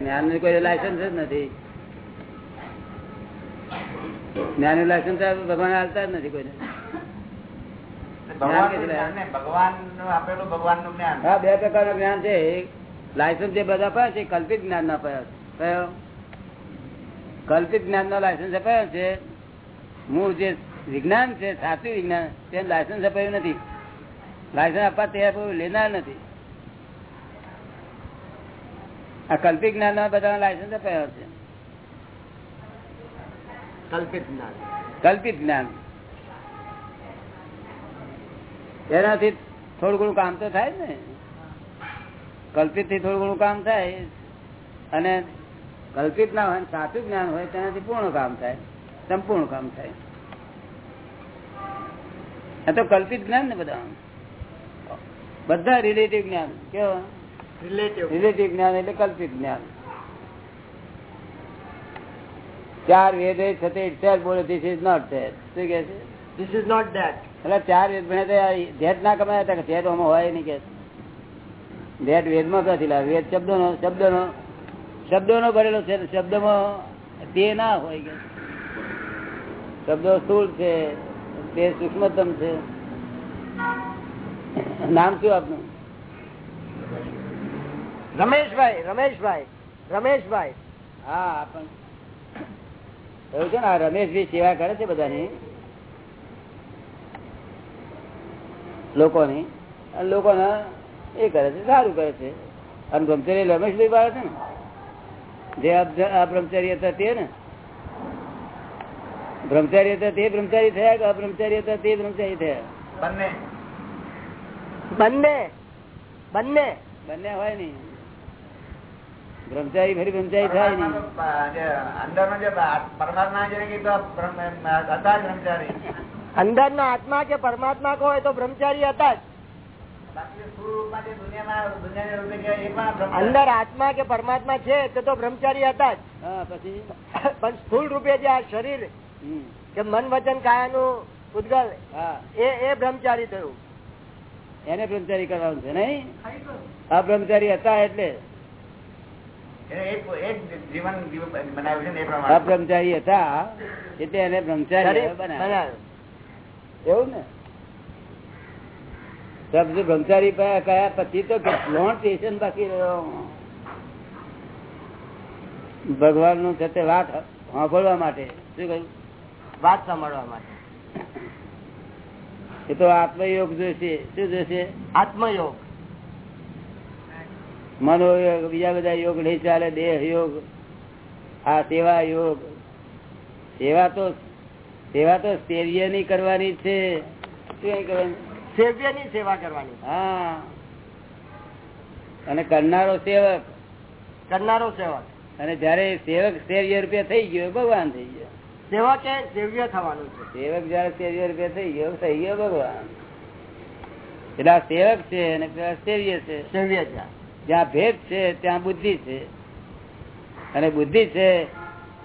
જ્ઞાનનું કોઈ લાયસન્સ જ નથી. જ્ઞાનનું લાયસન્સ ભગવાન હાલતા જ નથી કોઈને. બે પ્રકારનું જ્ઞાન છે. લાયસન્સ જે બધા પાયા છે કલ્પિત જ્ઞાન ના પાયા છે કલ્પિત જ્ઞાન નો લાયસન્સ અપાયો છે. મૂળ જે વિજ્ઞાન છે સાચું વિજ્ઞાન તેને લાયસન્સ અપાયું નથી. લાયસન્સ આપવા તૈયાર લેનાર નથી. આ કલ્પિક જ્ઞાન ના બધા લાયસન્સ અપાયો છે? કલ્પિત જ્ઞાન. કલ્પિત જ્ઞાન. એનાથી થોડું ઘણું કામ તો થાય ને. કલ્પિતથી થોડું ઘણું કામ થાય. અને કલ્પિત ના હોય સાચું જ્ઞાન હોય તેનાથી પૂર્ણ કામ થાય. સંપૂર્ણ કામ થાય. આ તો કલ્પિત જ્ઞાન ને બધા બધા રિલેટિવ જ્ઞાન. કેવો? રિલેટિવ જ્ઞાન એટલે કલ્પિત જ્ઞાન. ચાર વેદ છતાં ઇટ બોલે ધીસ ઇઝ નોટ ધેટ શું કે છે? ધીસ ઇઝ નોટ ધેટ એટલે ચાર વેદ ભણ્યા ધેટ ના કમાયા હતા કે ધેટ આમાં હોય નહીં કે. ધેટ વેદમાં ક્યાંથી લાવે વેદ શબ્દોનો શબ્દોનો શબ્દોનો ભરેલો છે શબ્દમાં તે ના હોય કે. શબ્દો સ્થૂળ છે તે સૂક્ષ્મતમ છે. નામ શું આપનું? રમેશભાઈ રમેશભાઈ રમેશભાઈ. હા પણ. એવું છે ને રમેશભાઈ સેવા કરે છે બધાની? લોકોની? અને લોકોને એ કરે છે સારું કરે છે. અને બ્રહ્મચર્ય રમેશભાઈ બાળે છે ને? જે આ બ્રહ્મચારી હતા તે ને? બ્રહ્મચારી હતા તે બ્રહ્મચારી થયા કે અબ્રહ્મચારી હતા તે બ્રહ્મચારી થયા? બંને. બંને. બંને. બંને હોય નહીં બ્રહ્મચારી ફરી બ્રહ્મચારી થાય નહીં. અંદરનો પરમાત્મા હતા બ્રહ્મચારી. અંદર ના આત્મા કે પરમાત્મા કહો તો બ્રહ્મચારી હતા જ. અંદર આત્મા કે પરમાત્મા છે તે તો બ્રહ્મચારી હતા જ. પછી? પણ સ્થુલ રૂપે જે આ શરીર કે મન વચન કાયાનું ઉદ્ગલ હા. એ એ બ્રહ્મચારી થયું. એને બ્રહ્મચારી કરવાનું છે નહીં? આ બ્રહ્મચારી હતા એટલે? બ્રહ્મચારી હતા. એટલે એને બ્રહ્મચારી. એવું ને? ત્યાં બ્રહ્મચારી કયા કયા પછી તો લોન સ્ટેશન બાકી રહ્યો. ભગવાનનું છે તે વાત સાંભળવા માટે. શું કહ્યું? વાત સાંભળવા માટે. એ તો આત્મયોગ જોશે. શું જોશે? આત્મયોગ. મનોયોગ બીજા બધા યોગ નહીં ચાલે દેહ યોગ આ સેવા યોગ. સેવા તો સેવા તો ની કરવાની છે. સેવ્યની સેવા કરવાની. હા. અને કરનારો સેવક. કરનારો સેવક. અને જયારે સેવક સેવ્ય રૂપિયા થઈ ગયો ભગવાન થઈ ગયો. સેવક એ સેવ્ય થવાનું છે. સેવક જયારે સેવ્ય રૂપિયા થઈ ગયો થઈ ગયો ભગવાન. એટલે સેવક છે અને સેવ્ય છે. સેવ્ય છે. જ્યાં ભેદ છે ત્યાં બુદ્ધિ છે. અને બુદ્ધિ છે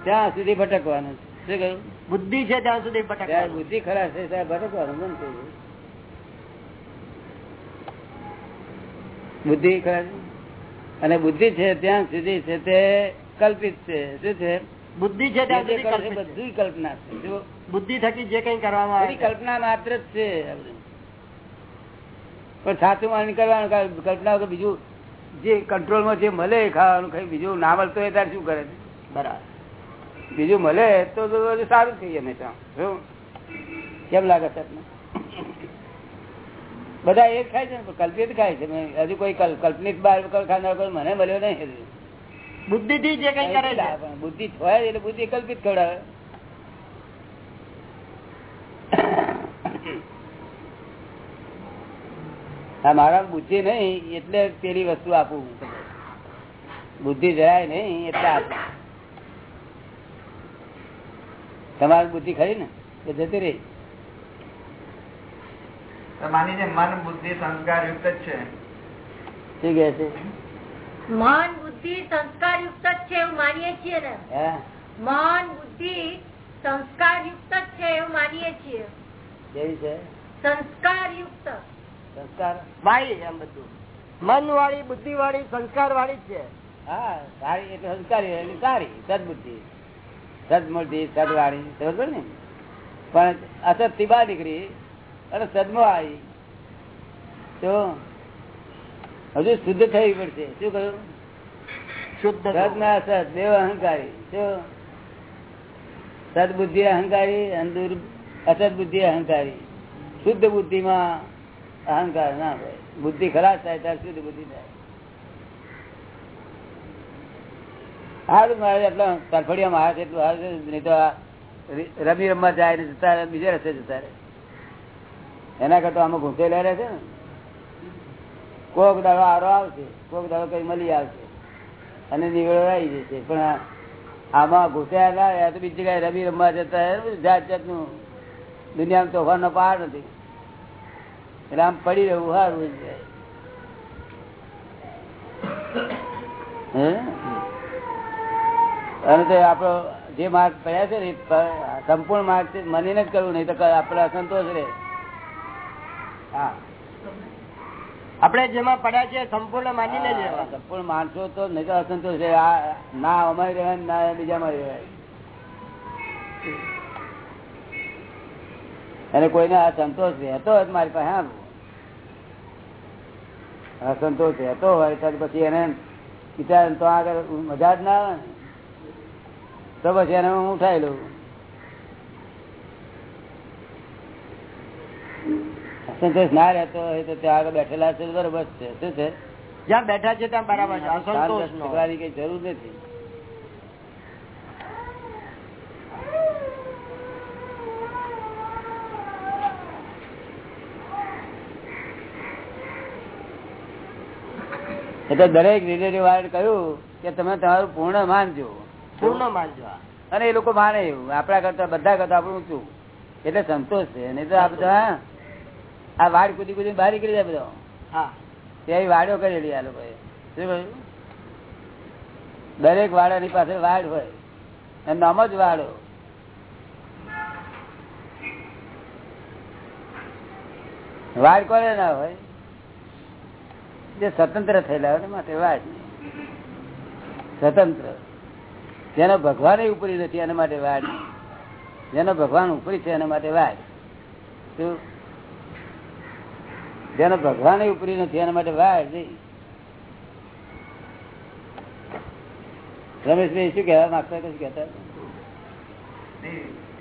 ત્યાં સુધી ભટકવાનું છે. શું કહ્યું? બુદ્ધિ છે ત્યાં સુધી ભટકવાનું. બુદ્ધિ ખરા છે ત્યાં ભટકવાનું મન થઈ ગયું બુદ્ધિ ખરા છે. અને બુદ્ધિ છે ત્યાં સુધી છે તે કલ્પિત છે. શું છે? બુદ્ધિ છે ત્યાં સુધી. બધું કલ્પના છે. બુદ્ધિ થકી જે કઈ કરવામાં આવે કલ્પના માત્ર જ છે. પણ સાચું માની કરવાનું કલ્પના બીજું જે કંટ્રોલમાં જે મળે ખાવાનું ખાઈ બીજું ના મળતો હોય ત્યારે શું કરે છે? બરાબર. બીજું મળે તો સારું થઈ હંમેશા શું? કેમ લાગે છે બધા એ ખાય છે ને કલ્પિત ખાય છે. હજુ કોઈ કલ્પનિક કલ્પનિત બાર ખાનાર કોઈ મને મળ્યો નહીં બુદ્ધિ થી જે કઈ કરે બુદ્ધિ હોય એટલે બુદ્ધિ કલ્પિત ખવડાવે. હા મારા બુદ્ધિ નહીં એટલે પેલી વસ્તુ આપું બુદ્ધિ જરાય નહીં એટલે આપું. તમારી બુદ્ધિ ખરી ને? એ જતી રહી. તો માની મન બુદ્ધિ સંસ્કાર યુક્ત જ છે. શું કહે છે? મન બુદ્ધિ સંસ્કાર યુક્ત જ છે એવું માનીએ છીએ ને. હે. મન બુદ્ધિ સંસ્કાર યુક્ત જ છે એવું માનીએ છીએ. કેવી છે? સંસ્કાર યુક્ત. સંસ્કાર વાળી એમ બધું. મન વાળી બુદ્ધિ વાળી સંસ્કાર વાળી છે. હા સારી એટલે સંસ્કારી એટલે સારી સદબુદ્ધિ. સદમૂર્તિ સદવાણી બરોબર ને? પણ અસતથી બહાર નીકળી અને સદમાં આવી તો હજુ શુદ્ધ થવી પડશે. શું કહ્યું? શુદ્ધ સદ ને અસત દેવ અહંકારી. શું સદબુદ્ધિ અહંકારી અને દુર અસત બુદ્ધિ અહંકારી. શુદ્ધ બુદ્ધિમાં અહંકાર ના હોય. બુદ્ધિ ખરાબ થાય ત્યારે શુદ્ધ બુદ્ધિ થાય. સારું મારે એટલા તરફડિયા મારે એટલું છે નહીં તો રમી રમવા જાય ને જતા રહે, બીજે રસ્તે જતા રહે. એના કરતા આમાં ઘૂંસેલા રહે છે ને. કોક દાડો આરો આવશે કોક દાડો કઈ મળી આવશે. અને નિવેડો આવી જશે. પણ આમાં ઘૂસ્યા ના તો બીજી જગ્યાએ રમી રમવા જતા જાત જાતનું દુનિયામાં તોફાનનો પાર નથી. એટલે આમ પડી રહેવું સારું છે અને તો આપણો જે માર્ગ પડ્યા છે ને સંપૂર્ણ માર્ગ મને જ કરવું નહીં તો ક- આપણે અસંતોષ રે હા. આપણે જેમાં પડ્યા છે સંપૂર્ણ માનીને રહેવા. સંપૂર્ણ માણસો તો નહીં તો અસંતોષ રહે. આ ના અમારી રહેવાય ને ના બીજામાં રહેવાય. અને કોઈને આ સંતોષ રહેતો તો મારી પાસે હા. અસંતોષ રહેતો હોય તો પછી એને વિચાર તો આગળ મજા જ ના આવે તો પછી એને હું ઉઠાઈ લઉં. અસંતોષ ના રહેતો હોય તો ત્યાં આગળ બેઠેલા છે બરોબર છે. શું છે? જ્યાં બેઠા છે ત્યાં બરાબર છે. અસંતોષ કઈ જરૂર નથી. એટલે દરેક રિલેટિવ વાળા કહ્યું કે તમે તમારું પૂર્ણ માનજો. પૂર્ણ માનજો અને એ લોકો માને એવું. આપણા કરતા બધા કરતા આપણું ઊંચું. એટલે સંતોષ છે. નહીં તો આ બધા આ વાડ કુદી કુદી બહાર નીકળી જાય બધો. હા. ત્યાં વાડો કરેલી આ લોકોએ. શું કહ્યું? દરેક વાડાની પાસે વાડ હોય. નામ જ વાડો. વાડ કોને ના હોય? જે સ્વતંત્ર થયેલા હોય માટે વાત સ્વતંત્ર. જેનો ભગવાન ઉપરી નથી એના માટે વાત જેનો ભગવાન ઉપરી છે એના માટે વાત શું? જેનો ભગવાન ઉપરી નથી એના માટે વાત રમેશભાઈ શું કહેવા માંગતા કશું કહેતા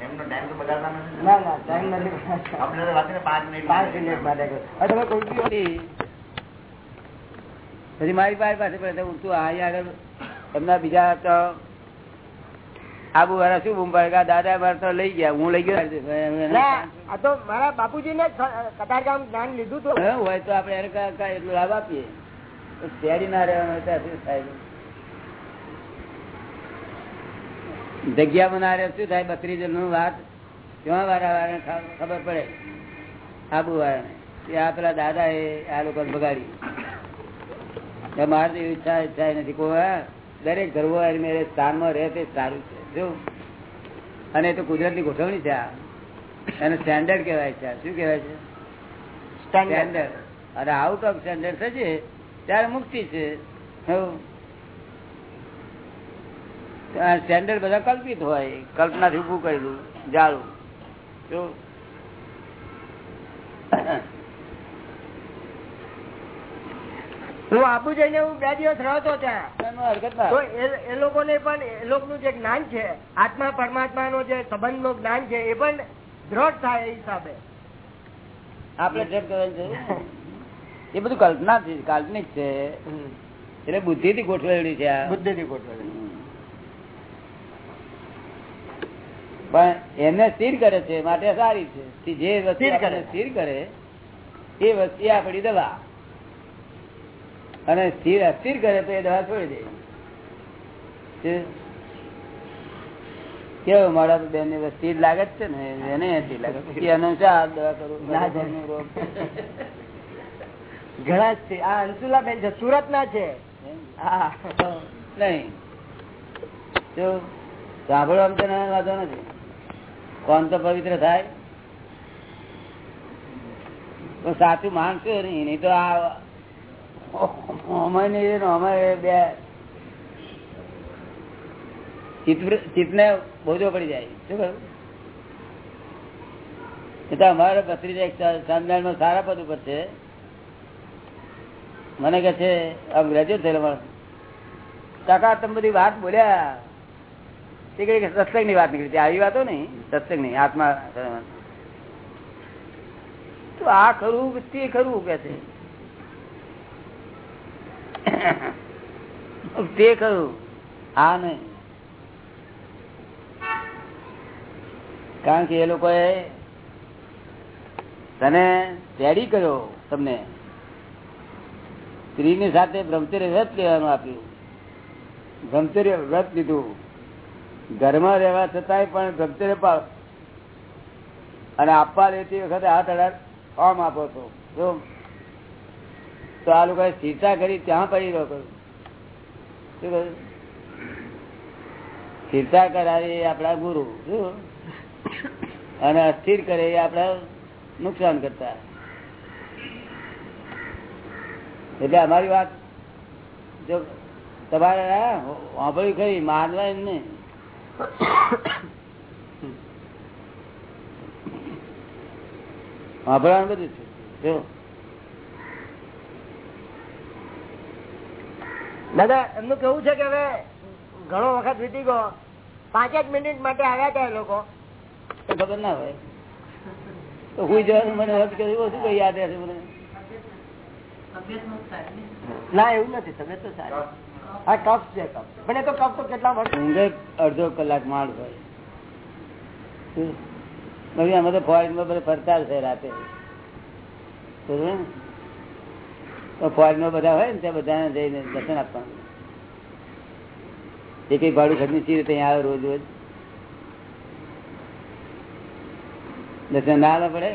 એમનો ટાઈમ તો બગાડતા નથી ના. ના ટાઈમ નથી આપણે તો પાંચ મિનિટ પાંચ મિનિટ માટે કહ્યું. હવે તમે કોઈ બી પછી મારી પાસે પાસે પડે હું તું અહીંયા આગળ. એમના બીજા તો આબુ વાળા શું પાડે દાદા મારે તો લઈ ગયા હું લઈ ગયો. આ તો મારા બાપુજી ને કતારગામ જ્ઞાન લીધું તો હોય તો આપણે એને કા- કા એટલો લાભ આપીએ. શેરી ના રહેવાનું શું થાય? જગ્યામાં ના રહે શું થાય? બકરી નું વાત ક્યાં વાળા વારે ખબર પડે? આબુ વાળાને કે આ પેલા દાદા એ આ લોકો બગાડી મારે તો ઈચ્છા ઈચ્છા નથી. કોઈ દરેક ગરબો મેરે સ્થાનમાં રહે તે સારું છે. જો અને એ તો કુદરતની ગોઠવણી છે આ. એને સ્ટેન્ડર્ડ કહેવાય છે. શું કહેવાય છે? સ્ટેન્ડર્ડ અને આઉટ ઓફ સ્ટેન્ડર્ડ થશે ત્યારે મુક્તિ છે. સ્ટેન્ડર્ડ બધા કલ્પિત હોય. કલ્પનાથી ઉભું કરેલું જાળું જો હું આબુ જઈને હું બે દિવસ રહ્યો ત્યાં. એ- લોકોને પણ એ લોકોનું જે જ્ઞાન છે આત્મા પરમાત્મા નો જે સંબંધનું જ્ઞાન છે એ પણ દ્રઢ થાય એ હિસાબે. આપણે દ્રઢ કરવાનું છે? એ બધું કલ્પના છે કાલ્પનિક છે. એટલે બુદ્ધિ થી ગોઠવેલી છે બુદ્ધિ થી ગોઠવેલી. પણ એને સ્થિર કરે છે માટે સારી છે. જે વસ્તુ. સ્થિર કરે. એ વસ્તુ આપડી દવા. અને સ્થિર અસ્થિર કરે તો એ દવા છોડી દે. કેવો મારા બેન ને સ્થિર લાગે છે ને એને સ્થિર લાગે. દવા કરું? ઘણા છે. આ અંશુલાબેન છે સુરત ના છે. નહીં. જો સાંભળવા તો ના વાંધો નથી. કોણ તો પવિત્ર થાય? તો સાચું માનશું નહીં તો આ અમારે નહીં ને અમારે બે ચિત્તને બોજો પડી જાય. શું કહ્યું? અમારે ભત્રીજા સાંજમાં સારા પદ ઉપર છે. મને કે છે, આમ ગ્રેજ્યુએટ થયેલો માણસ. કાકા તમે બધી વાત બોલ્યા. તે કઈ સત્સંગની વાત નીકળી. આવી વાતો નહીં. સત્સંગ નહીં આત્મા તો આ ખરું, તે ખરું, કે છે? તે ખરું હા નહીં. કારણ કે એ લોકોએ તને રેડી કર્યો તમને. સ્ત્રીની સાથે બ્રહ્મચર્ય વ્રત લેવાનું આપ્યું. બ્રહ્મચર્ય વ્રત લીધું. ઘરમાં રહેવા છતાંય પણ બ્રહ્મચર્ય પાળ અને આપવા લેતી વખતે હાથ અઢાર ફોર્મ આપો છો. તો આ લોકોએ સ્થિરતા કરી, ત્યાં પડી રહ્યો કરું શું કરાવી આપણા ગુરુ અને અસ્થિર કરે એ નુકસાન કરતા. એટલે અમારી વાત, જો તમારે વાંભળ્યું ખરી, માનવા એમ નહીં. વાંભળવાનું બધું છે. જો દાદા એમનું કેવું છે કે હવે ઘણો વખત વીતી ગયો. પાંચ જ મિનિટ માટે આવ્યા હતા એ લોકો. ખબર ના હોય. તો હું જવાનું મને હજ કર્યું શું કઈ યાદ રહેશે મને ના એવું નથી તબિયત તો સારી. હા કફ છે કફ. પણ એ તો કફ તો કેટલા વર્ષ ઊંઘે અડધો કલાક માળ ભાઈ? અમે તો ફોરેનમાં બધા ફરતા છે રાતે. બરોબર ને? તો ફોરેનમાં બધા હોય ને ત્યાં બધાને જઈને દર્શન આપવાનું. એ કઈ ભાડું ખર્ચની ચીજ ત્યાં આવે રોજ રોજ. દર્શન ના આવે પડે.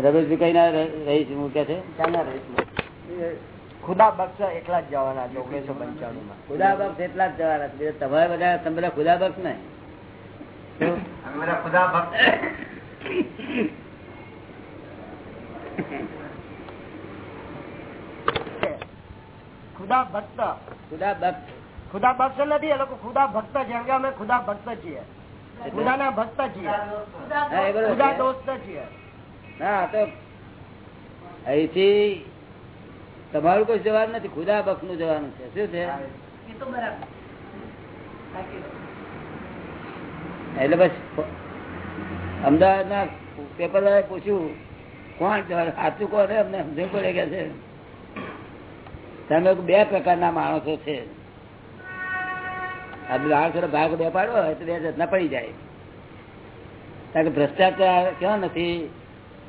રમેશભાઈ કઈ ના રહીશ મૂક્યા છે? ક્યાંના રહીશ ખુદા બક્ષ એકલા જ જવાના છે ઓગણીસો પંચાણું માં ખુદા બક્ષ એટલા જ જવાના છે. તમારે બધા તમે બધા ખુદા બક્ષ ને ખુદા બધા ખુદા ભક્ત. ખુદા ભક્ત. ખુદા ભક્ત નથી એ લોકો ખુદા ભક્ત છે કે અમે ખુદા ભક્ત છીએ. ખુદાના ભક્ત છીએ. હા, ખુદા દોસ્ત છીએ. ના તો અહીંથી તમારું કોઈ જવાનું નથી ખુદા ભક્તનું જવાનું છે. શું છે? એટલે બસ અમદાવાદ ના પેપર વાળા પૂછ્યું કોણ સાચું કોને અમને સમજણ પડે કે છે. તમે બે પ્રકારના માણસો છે. ભાગ બે પાડો હોય તો બે જતના પડી જાય. કારણ કે ભ્રષ્ટાચાર કેવો નથી?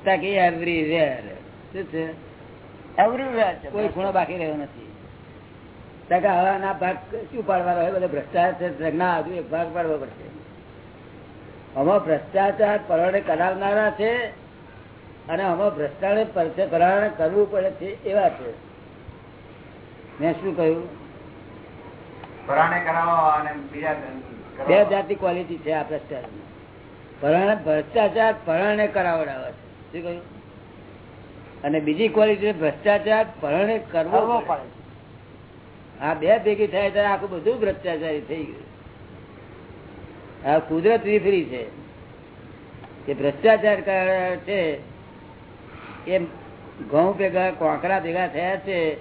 કારણ કે એવરી વેર શું છે? એવરી વેર કોઈ ખૂણો બાકી રહ્યો નથી. કારણ કે હવાના ભાગ શું પાડવાનો હોય? બધા ભ્રષ્ટાચાર ના હજુ એક ભાગ પાડવો પડશે. આમાં ભ્રષ્ટાચાર પરણે કરાવનારા છે અને આમાં ભ્રષ્ટાચાર પરણે કરવું પડે છે એવા છે. મેં શું કહ્યું? બે જાતિ ક્વોલિટી છે આ ભ્રષ્ટાચાર ભ્રષ્ટાચાર પરણે કરાવડાવે છે. શું કહ્યું? અને બીજી ક્વોલિટી ભ્રષ્ટાચાર પરણે કરવો પડે. આ બે ભેગી થાય ત્યારે આખું બધું ભ્રષ્ટાચારી થઈ ગયું. આ કુદરત વિફરી છે. કે ભ્રષ્ટાચાર છે એ ઘઉં ભેગા કોકરા ભેગા થયા છે,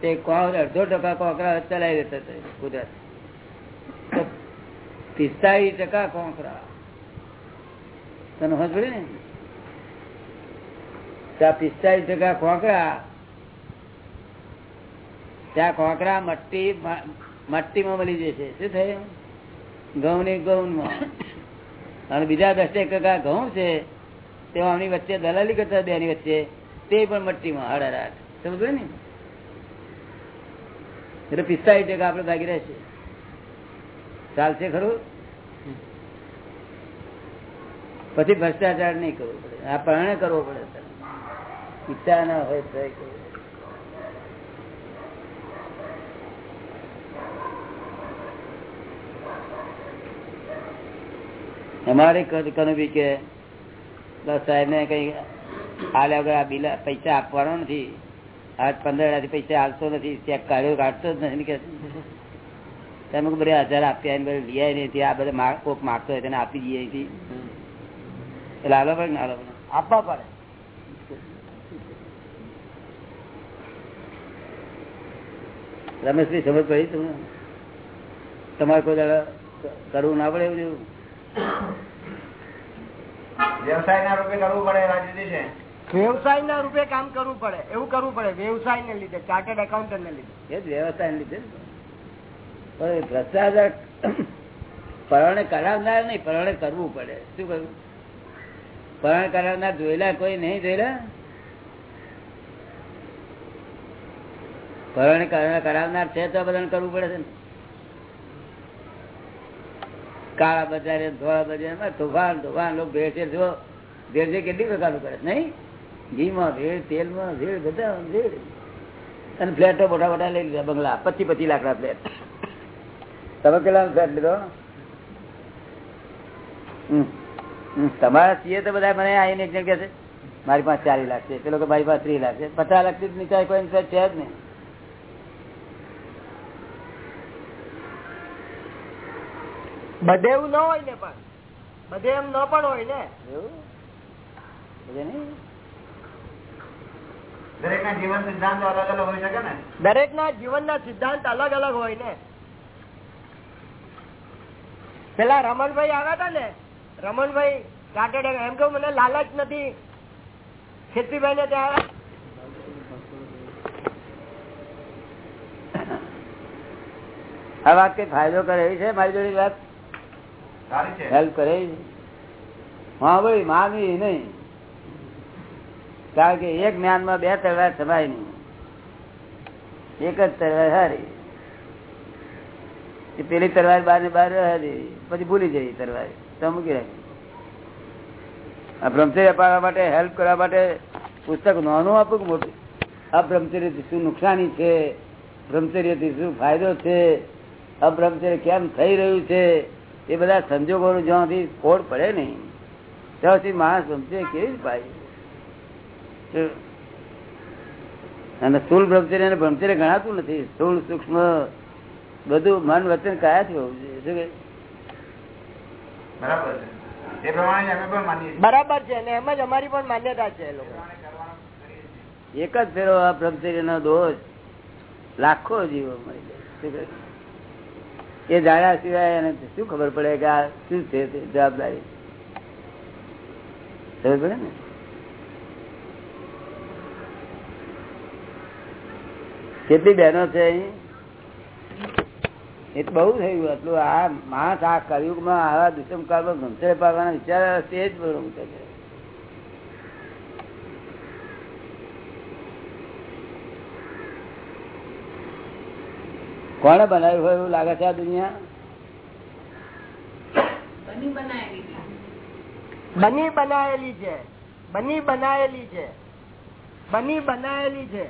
તે અડધો ટકા કોકરા ચલાવી દેતા છે કુદરત. પિસ્તાળીસ ટકા કોકરા. તને સમજ ને? ત્યાં પિસ્તાળીસ ટકા કોકરા, ત્યાં કોકરા મટ્ટી મટ્ટીમાં મળી જશે. શું થયું? ઘઉં ને ઘઉં અને બીજા દસ ટકા ઘઉં છે તે વચ્ચે દલાલી કરતા બે ની વચ્ચે, તે પણ મટ્ટીમાં હડારાટ સમજ ને એટલે પિસ્તાળીસ ટકા આપડે બાકી રહેશે ચાલશે ખરું? પછી ભ્રષ્ટાચાર નહીં કરવો પડે. આ પરણે કરવો પડે. ઈચ્છા ના હોય તો કરવું. અમારે કનુભી કે સાહેબ ને કઈ હાલ્યા વગર આ બિલા પૈસા આપવાનો નથી. આજ પંદર હજાર પૈસા હાલતો નથી ચેક કાઢ્યો કાઢતો જ નથી કે. તમે બધા હજાર આપ્યા બધું લઈ આવી આ બધા કોક માગતો હોય તેને આપી દઈએ અહીંથી. એટલે હાલો પડે ને હાલો પડે આપવા પડે. રમેશભાઈ સમજ પડી તમને? તમારે કોઈ દાડા કરવું ના પડે એવું જેવું? વ્યવસાય ના રૂપે કરવું પડે રાજ્યજી છે. વ્યવસાય ના રૂપે કામ કરવું પડે એવું કરવું પડે વ્યવસાય ને લીધે ચાર્ટર્ડ એકાઉન્ટન્ટ ને લીધે. એ જ વ્યવસ્થા લીધે ને. પણ ભ્રષ્ટાચાર પરણે કરાવનાર નહીં પરણે કરવું પડે. શું કરવું? પરણે કરાવનાર જોયેલા કોઈ નહીં જોયેલા? પરણે કરા- કરાવનાર છે તો બધાને કરવું પડે છે ને. કાળા બજાર, ધોળા બજારમાં તોફાન તોફાન, લોકો ભેળશે જો ભેળશે કેટલી પ્રકારનું કરે નહીં? ઘીમાં ભેળ, તેલમાં ભેળ બધા ભેળ. અને ફ્લેટો મોટા મોટા લઈ લીધા, બંગલા. પચી પચી લાખ ના ફ્લેટ. તમે કેટલા ફ્લેટ લીધો. તમારા સીએ તો બધા મને આવીને એક જગ્યા છે, મારી પાસે ચાલીસ લાખ છે. પેલો કે મારી પાસે ત્રીસ લાખ છે. પચાસ લાખથી નીચે કોઈ ફ્લેટ છે જ નહીં. બધે એવું ન હોય ને પણ. બધે એમ ન પણ હોય ને. એવું? દરેક ના જીવન સિદ્ધાંત અલગ અલગ હોય શકે ને? દરેક ના જીવન ના સિદ્ધાંત અલગ અલગ હોય ને. પેલા રમણભાઈ આવ્યા હતા ને. રમણભાઈ ચાર્ટર્ડ એમ કહું મને લાલચ નથી. ખેતીભાઈ ને ત્યાં આવ્યા. આ વાત કઈ ફાયદો કરે એવી છે મારી જોડે વાત? હેલ્પ કરે ભાઈ માનવી નહીં. કારણ કે એક જ્ઞાનમાં બે તલવાર સમાય નહીં. એક જ તલવાર હારી. પેલી તલવાર બાર ને બાર પછી ભૂલી જઈ તલવાર. તો મૂકી રાખી આ બ્રહ્મચર્ય પાડવા માટે હેલ્પ કરવા માટે પુસ્તક નાનું આપું કે મોટું? આ બ્રહ્મચર્યથી શું નુકસાની છે? બ્રહ્મચર્યથી શું ફાયદો છે? અબ્રહ્મચર્ય કેમ થઈ રહ્યું છે? એ બધા સંજોગોનું જ્યાંથી ખોડ પડે નહીં ત્યાં સુધી માણસ સમજે કેવી પાય અને સ્થુલ બ્રહ્મચર્ય અને બ્રહ્મચર્ય ગણાતું નથી. સ્થુલ સૂક્ષ્મ બધું મન વચન કયા જ શું કહે? બરાબર છે. બરાબર છે અને એમ જ અમારી પણ માન્યતા છે એ લોકો. એક જ ફેરો આ બ્રહ્મચર્ય નો દોષ લાખો જીવો મળી જાય? એ જાણ્યા સિવાય એને શું ખબર પડે કે આ શું છે જવાબદારી? ખબર પડે ને? કેટલી બહેનો છે અહીં? એ તો બહુ થયું આટલું. આ માણસ આ કલયુગમાં આવા દુષ્મકાળમાં ગમશે પાડવાના વિચાર તે જ બરોબર છે. કોણે બનાવ્યું હોય એવું લાગે છે આ દુનિયા? બની બનાયેલી છે. બની બનાયેલી છે. બની બનાયેલી છે.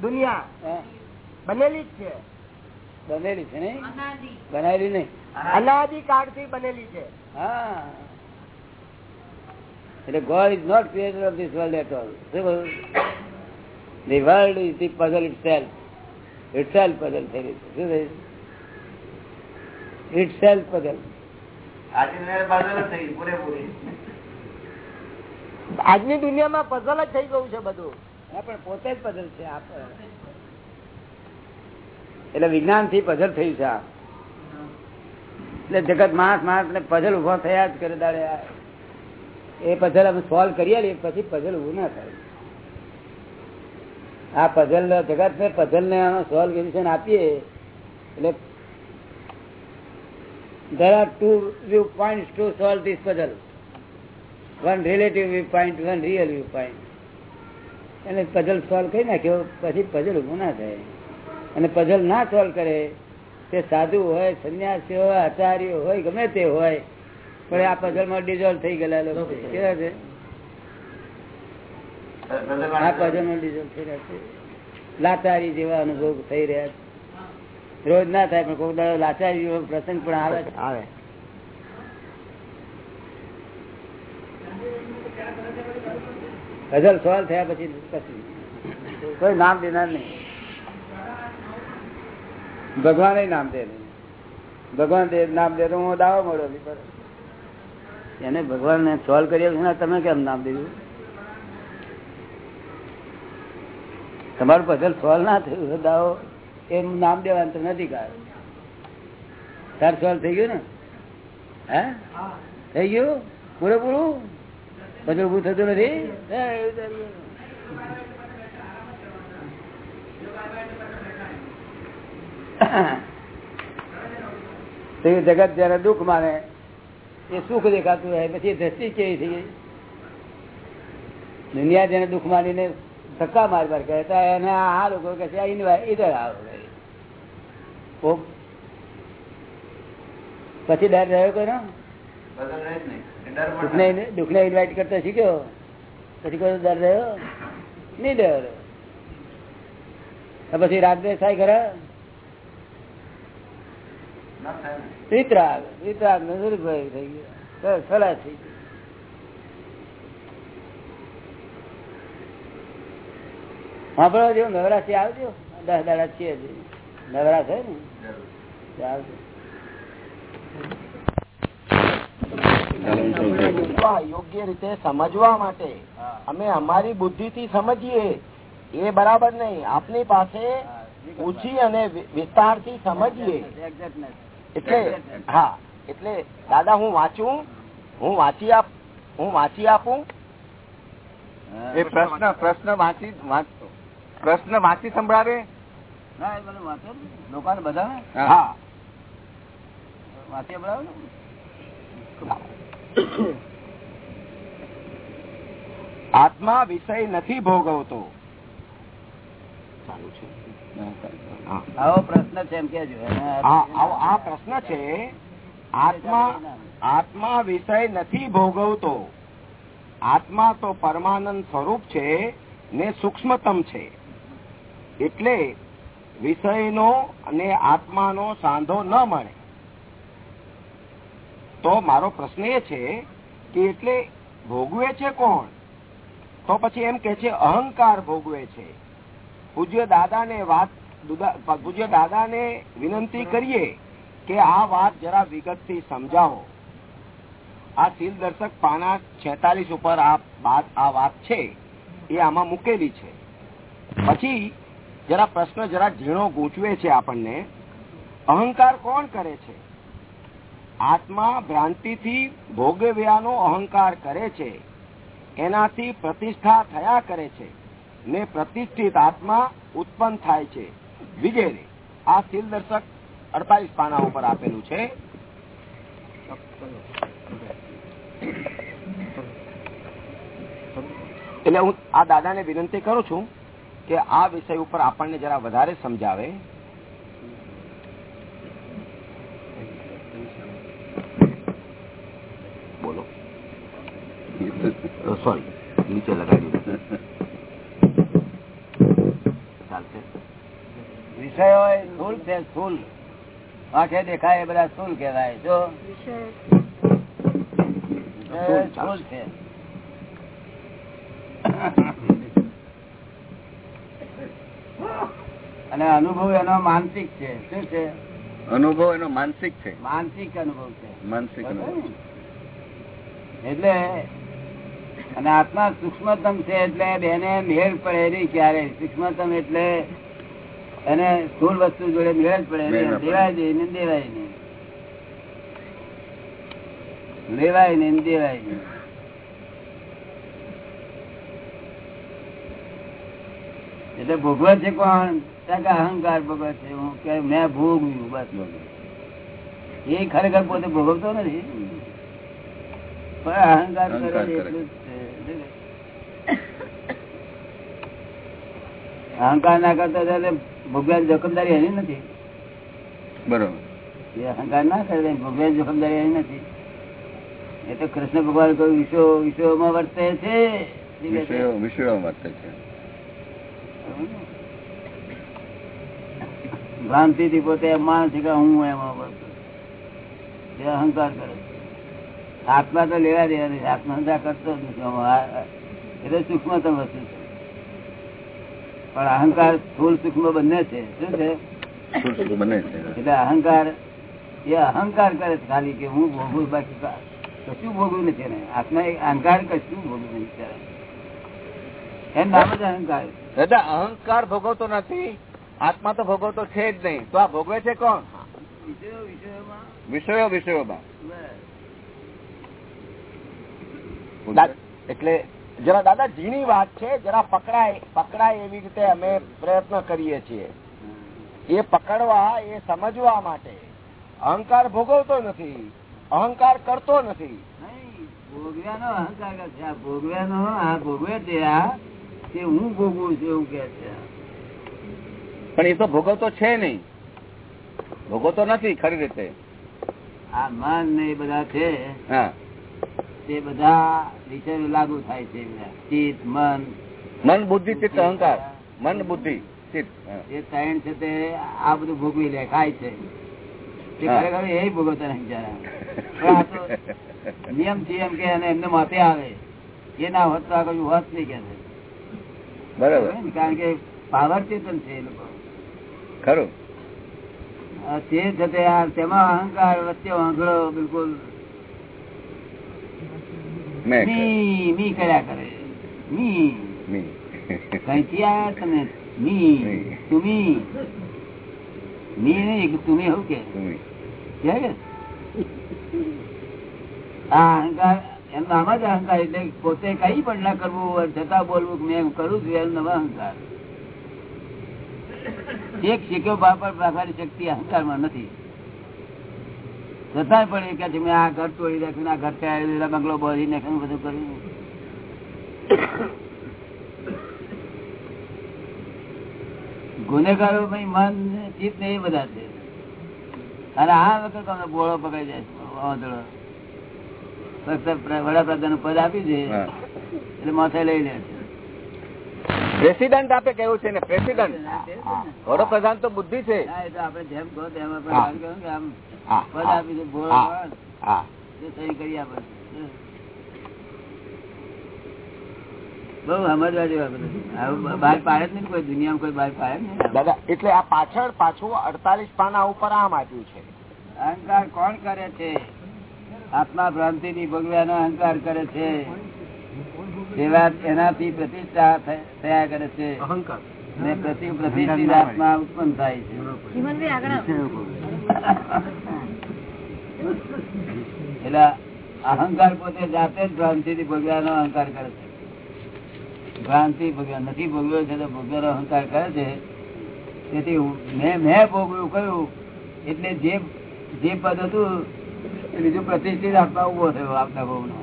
દુનિયા. બનેલી જ છે. બનેલી છે નઈ બનાયેલી નઈ અનાદિ કાળથી બનેલી છે. હા. એટલે God is not creator of this world at all the world is the puzzle itself itself થઈ રહ્યું શું થયું? ઇટ સેલ્ફ આજની દુનિયામાં પઝલ જ થઈ ગયું છે બધું. પણ પોતે જ પઝલ છે એટલે વિજ્ઞાનથી પઝલ થયું છે આ. એટલે જગત માણસ માણસ ને પઝલ ઊભો થયા જ કરે દાડે એ પઝલ અમે સોલ્વ કરીએ ને પછી પઝલ ઉભું ના થાય. આ પઝલ જગત ને પઝલ ને સોલ્વ આપીએ, એટલે there are two viewpoints to solve this puzzle. One relative viewpoint, one real viewpoint. અને પઝલ સોલ્વ કરી નાખ્યો પછી પઝલ ઉભું ના થાય. અને પઝલ ના સોલ્વ કરે, તે સાધુ હોય, સંન્યાસી હોય, આચાર્ય હોય, ગમે તે હોય, પણ આ પઝલમાં ડિઝોલ્વ થઈ ગયેલા લોકો. કેવા છે? આ પઝલમાં થઈ રહ્યા છે. લાચારી જેવા અનુભવ થઈ રહ્યા છે. રોજ ના થાય પણ કોઈ દાડો લાચારી જેવો પ્રસંગ પણ આવે આવે. હજલ સવાલ થયા પછી કશું કોઈ નામ દેનાર નહીં. ભગવાન નામ દે ભગવાન દે નામ દે તો હું દાવો મળ્યો એને ભગવાન ને સોલ્વ કર્યો તમે કેમ નામ દીધું? તમારું પઝલ સોલ્વ ના થયું દાવો એમ નામ દેવાનું તો નથી કારણ. તાર સોલ્વ થઈ ગયું ને? હે? થઈ ગયું? પૂરેપૂરું? પછી ઉભું થતું નથી. તો જગત જયારે દુઃખ માને, એ સુખ દેખાતું હોય પછી દ્રષ્ટિ કેવી થઈ ગઈ? દુનિયા જેને દુઃખ માનીને ધક્કા માર માર કરે એને આ લોકો કે છે ઇધર આવો પછી ડર રહ્યો કોઈનો દુઃખને ઇન્વાઇટ કરતા શીખ્યો? પછી કોઈ ડર રહ્યો? નહીં ડર. પછી રાગદ્વેષ થાય ખરા. વિતરાગ વિતરાગ ને થઈ ગયો. ખલાસ થઈ સાંભળો જેવું નવરાશી આવજો. દસ દાડા છીએ નવરા નવરાશ ને? આવજો. યોગ્ય રીતે સમજવા માટે. અમે અમારી બુદ્ધિ થી સમજીએ. એ બરાબર નહીં. આપની પાસે પૂછી અને વિસ્તારથી સમજીએ. એટલે હા એટલે દાદા હું વાંચું? હું વાંચી આપ હું વાંચી આપું? એ પ્રશ્ન પ્રશ્ન વાંચી વાંચ- પ્રશ્ન વાંચી સંભળાવે? ના એ બધું વાંચો લોકોને બધાને? હા. વાંચી સંભળાવો ને. આત્મા વિષય નથી ભોગવતો. ચાલુ છે. આવો પ્રશ્ન છે એમ કેજો આ આ પ્રશ્ન છે. આત્મા આત્મા વિષય નથી ભોગવતો. આત્મા તો પરમાનંદ સ્વરૂપ છે ને સૂક્ષ્મતમ છે. એટલે વિષયનો અને આત્માનો સાંધો ન મળે. તો મારો પ્રશ્ન એ છે કે એટલે ભોગવે છે કોણ? તો પછી એમ કે છે, અહંકાર ભોગવે છે. પૂજ્ય દાદાને વાત પૂજ્ય દાદાને વિનંતી કરીએ કે આ વાત જરા વિગતથી સમજાવો. આ શીલ દર્શક પાના છેતાલીસ ઉપર આ વાત આ વાત છે, એ આમાં મૂકેલી છે. પછી જરા પ્રશ્ન જરા ઝીણો ગૂંચવે છે આપણને. અહંકાર કોણ કરે છે? આત્મા ભ્રાંતિથી ભોગવ્યાનો અહંકાર કરે છે. એનાથી પ્રતિષ્ઠા થયા કરે છે. ને પ્રતિષ્ઠિત આત્મા ઉત્પન્ન થાય છે. વિજયને આ શીલ દર્શક અડતાલીસ પાના ઉપર આપેલું છે. એટલે હું આ દાદાને વિનંતી કરું છું કે આ વિષય ઉપર આપણને જરા વધારે સમજાવે. બોલો. સોરી નીચે લગાવી ચાલશે. વિષય હોય સ્થુલ છે સ્થુલ. આંખે દેખાય એ બધા સ્થુલ કહેવાય જો. સ્થુલ છે. અને અનુભવ એનો માનસિક છે. શું છે? અનુભવ એનો માનસિક છે. માનસિક અનુભવ છે. માનસિક અનુભવ. એટલે અને આત્મા સૂક્ષ્મતમ છે એટલે બેને મેળ પડે નહીં ક્યારે. સૂક્ષ્મતમ એટલે એને સ્થુલ વસ્તુ જોડે મેળ જ પડે નહીં. દેવાય નહીં દેવાય નહીં. લેવાય નહીં ને દેવાય નહીં. એટલે ભોગવે છે કોણ ત્યાં કે અહંકાર ભોગવે છે. હું કે મેં ભોગવ્યું બસ એ ખરેખર પોતે ભોગવતો નથી. પણ અહંકાર કરે અહંકાર છે કરે. એટલું જ છે. અહંકાર ના કરતા ત્યારે ભોગવ્યાની જોખમદારી એની નથી. બરોબર. એ અહંકાર ના કરે ભોગવ્યાની જોખમદારી એની નથી. એ તો કૃષ્ણ ભગવાન કોઈ વિશ્વ વિશ્વમાં વર્તે છે. વિષયો વિષયો વર્તે છે. ભ્રાંતિ થી પોતે એમ માને છે કે હું એમાં એ અહંકાર કરે આત્મા તો લેવા દેવા નથી આત્મા કરતો નથી. એટલે સૂક્ષ્મતમ વસ્તુ છે. પણ અહંકાર સ્થુલ સૂક્ષ્મ બંને છે. શું છે? એટલે અહંકાર એ અહંકાર કરે છે ખાલી કે હું ભોગવું બાકી કશું ભોગવું નથી આત્મા એ અહંકાર કશું ભોગવું નથી બિચારા. એનું નામ જ અહંકાર દાદા અહંકાર ભોગવતો નથી. આત્મા તો ભોગવતો છે જ નહીં. તો આ ભોગવે છે કોણ? વિષયો વિષયોમાં. એટલે જરા દાદા ઝીણી વાત છે. જરા પકડાય પકડાય એવી રીતે અમે પ્રયત્ન કરીએ છીએ. એ પકડવા એ સમજવા માટે. અહંકાર ભોગવતો નથી. અહંકાર કરતો નથી. ભોગવ્યાનો અહંકાર. ભોગવ્યાનો આ ભોગવે છે આ તે હું ભોગવું છું એવું કે છે. પણ એ તો ભોગવતો છે નહીં. ભોગવતો નથી ખરી રીતે. આ મન ને બધા છે તે બધા વિષયો લાગુ થાય છે ચિત્ત મન. મન બુદ્ધિ ચિત્ત અહંકાર. મન બુદ્ધિ ચિત્ત એ ત્રણ છે તે આ બધું ભોગવી લે ખાય છે. તે ખરેખર એ ભોગવતા નહીં તો નિયમ છે એમ કે એમને માથે આવે. એ ના હોત તો આ કશું હોત નહીં કે. છે. બરાબર. કારણ કે પાવર ચેતન છે એ લોકો. ખરું. તે છતાં તેમાં અહંકાર વચ્ચે વાંધળો બિલકુલ. મી કર્યા. કરે. મી. કઈથી તમે? મી. તુમી મી. નહીં તુમી એવું કે? અહંકાર એનું નામ જ અહંકાર એટલે પોતે કઈ પણ ના કરવું છતાં બોલવું મેં મેં કરું છું એમ નવા અહંકાર. એક શીખ્યો બાપર રાખવાની શક્તિ અહંકારમાં નથી. છતાં પણ એ કે છે, મેં આ ઘર તોડી નાખ્યું આ ઘર ચાલી લીધા બંગલો બોલી નાખ્યું બધું કર્યું. ગુનેગારો ભાઈ મન, ચિત્ત ને બધા છે. અને આ વખત તમને બોળો પકડી જાય પ્ર- વડાપ્રધાન પદ આપ્યું છે એટલે માથે લઈ લે પ્રેસિડેન્ટ આપે કેવું છે ને? પ્રેસિડેન્ટ. વડાપ્રધાન તો બુદ્ધિ છે. જેમ કહો તેમ આમ પદ સહી કરી આપે બહુ સમજવા જેવા બહાર પાડે નહીં કોઈ દુનિયામાં કોઈ બહાર પાડે નહીં દાદા એટલે આ પાછળ પાછું અડતાલીસ પાના ઉપર આમ આપ્યું છે. અહંકાર કોણ કરે છે? આત્મા ભ્રાંતિ થી ભોગવ્યાનો અહંકાર કરે છે. તેવા એનાથી પ્રતિષ્ઠા થયા કરે છે. અહંકાર. ને પ્રતિ પ્રતિષ્ઠિત આત્મા ઉત્પન્ન થાય છે. એટલે અહંકાર પોતે જાતે જ ભ્રાંતિ થી ભોગવ્યાનો અહંકાર કરે છે. ભ્રાંતિ ભગવાન નથી ભોગવ્યો છે તો ભોગવ્યાનો અહંકાર કરે છે. તેથી મેં મેં ભોગવ્યું કયું એટલે જે જે પદ હતું બીજું પ્રતિષ્ઠિત આત્મા ઊભો થયો આપના ભોગનો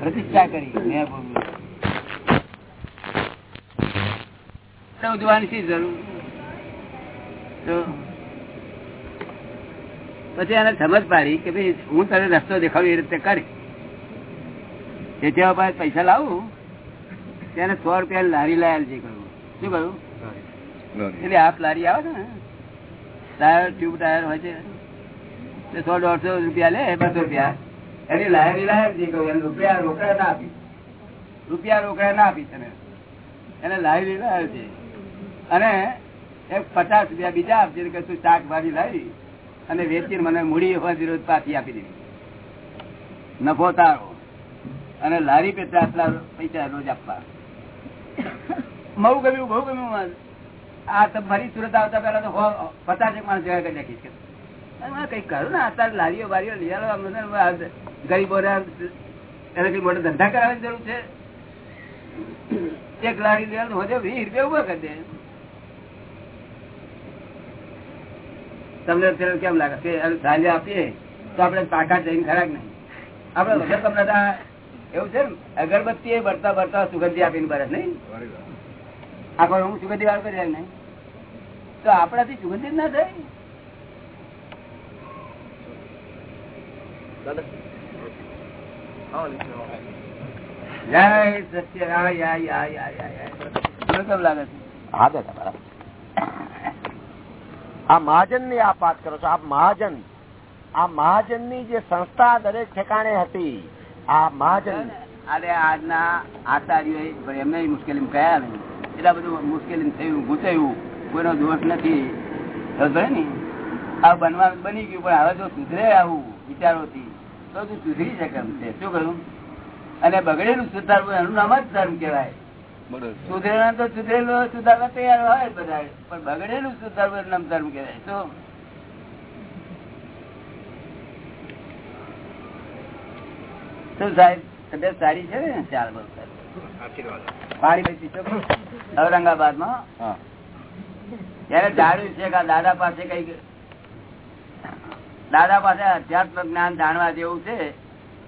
પ્રતિષ્ઠા કરી મેં ભોગવ્યું ઉજવાની શી જરૂર? પછી એને સમજ પાડી કે ભાઈ હું તને રસ્તો દેખાડું એ રીતે કરી. તે જેવા પાસે પૈસા લાવું તેને સો રૂપિયા લારી લાયેલ છે કહ્યું. શું કહ્યું? એટલે હાફ લારી આવે છે ને? ટાયર ટ્યુબ ટાયર હોય છે? સો દોઢસો રૂપિયા લે બસો રૂપિયા. એની લાયક લાયક જે કહું રૂપિયા, રોકડા ના આપી. રૂપિયા, રોકડા ના આપી તને. એને લાવી લાયર છે. અને એક પચાસ રૂપિયા બીજા આપજે કશું શાકભાજી લાવી અને વેચીને મને મૂડી હોવાથી રોજ પાછી આપી દીધી. નફો તારો. અને લારી પેટા આટલા પૈસા રોજ આપવા. બહુ ગમ્યું બહુ ગમ્યું. આ તો ફરી સુરત આવતા પેલા તો પચાસ એક માણસ જગ્યા કરી નાખીશ કંઈક કરું ને અત્યારે લારીઓ બારીઓ લીધા ગરીબો આમ બધા એને કઈ મોટા ધંધા કરાવવાની જરૂર છે? એક લારી લેવાનું હોય વીસ રૂપિયા ઊભા કરી દે. તમને કેમ લાગે? કે થાળી આપીએ તો આપણે પાકા જઈને ખરાક નહીં. આપડે વગર તમને એવું છે ને અગરબત્તી એ બળતા બળતા સુગંધી આપીને ભરે નહીં? આપણે હું સુગંધી વાળું કરી નહીં તો આપણાથી સુગંધી ના થાય જય સત્યનારાયણ. આ, મહાજનની આપ વાત કરો છો આ મહાજન. આ મહાજનની જે સંસ્થા દરેક ઠેકાણે હતી આ મહાજન. અરે આજના આચાર્યો એમને મુશ્કેલી કયા નહીં એટલા બધું મુશ્કેલી થયું ગુચાયું કોઈનો દોષ નથી. ને આ બનવા બની ગયું પણ હવે જો સુધરે આવું વિચારોથી. તો તું સુધરી શકે છે. શું કહ્યું? અને બગડેલું સુધારવું એનું નામ જ ધર્મ કહેવાય. સુધરેલા તો સુધરેલું સુધારવા તૈયાર હોય બધા. પણ બગડેલું સુધારવું એનું નામ ધર્મ કહેવાય. તો શું સાહેબ તબિયત સારી છે ને? ચાલ બહુ સારી પાણી પી પીશો? ઔરંગાબાદમાં? હા. ત્યારે જાણ્યું છે કે દાદા પાસે કંઈક દાદા પાસે અધ્યાત્મ જ્ઞાન જાણવા જેવું છે,